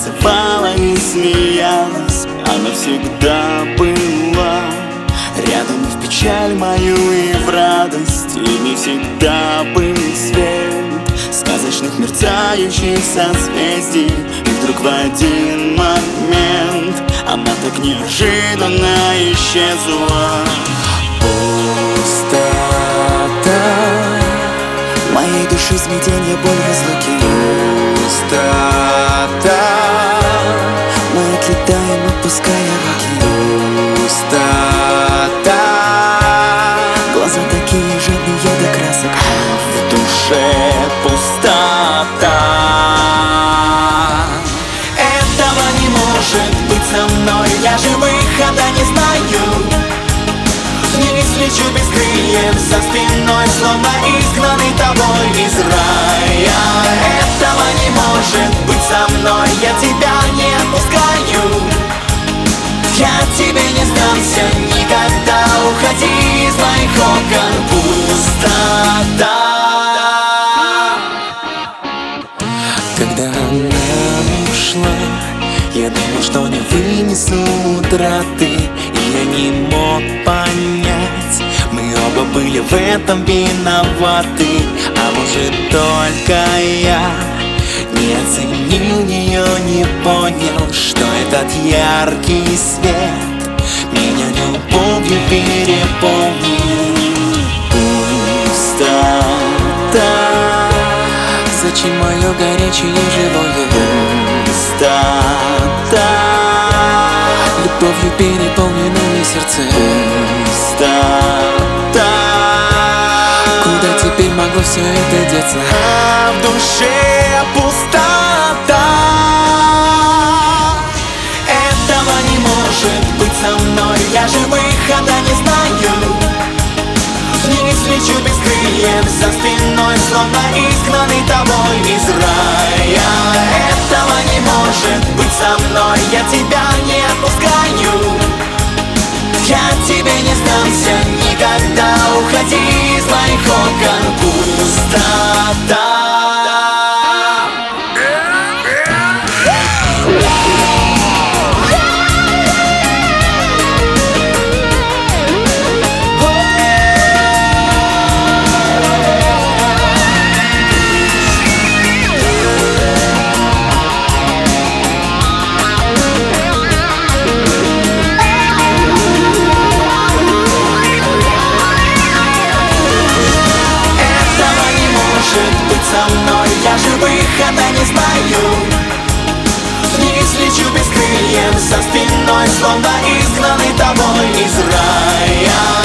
танцевала и смеялась. Она всегда была Рядом в печаль мою, и в радость. И не всегда был свет Сказочных мерцающих созвездий. И вдруг в один момент Она так неожиданно исчезла. Пустота. Моей души смятение, боль разлуки Пустота Лечу без крыльев За спиной словно изгнанный тобой из рая Этого не может быть со мной Я тебя не отпускаю Я тебе не сдамся никогда Уходи из моих окон Пустота Когда она ушла Я думал, что не вынесу утраты И я не мог понять были в этом виноваты. А может только я Не оценил ее, не понял Что этот яркий свет Меня любовью переполнил. Пустота. Зачем мое горячее живое Пустота? Любовью переполненные сердце. Пустота могло все это деться? А в душе пустота. Этого не может быть со мной. Я же выхода не знаю. Вниз лечу без крыльев За спиной словно изгнанный тобой из рая. Этого не может быть со мной. Я тебя не отпускаю. Я тебе не сдамся никогда. Уходи со мной Я же выхода не знаю Вниз лечу без крыльев За спиной словно изгнанный тобой из рая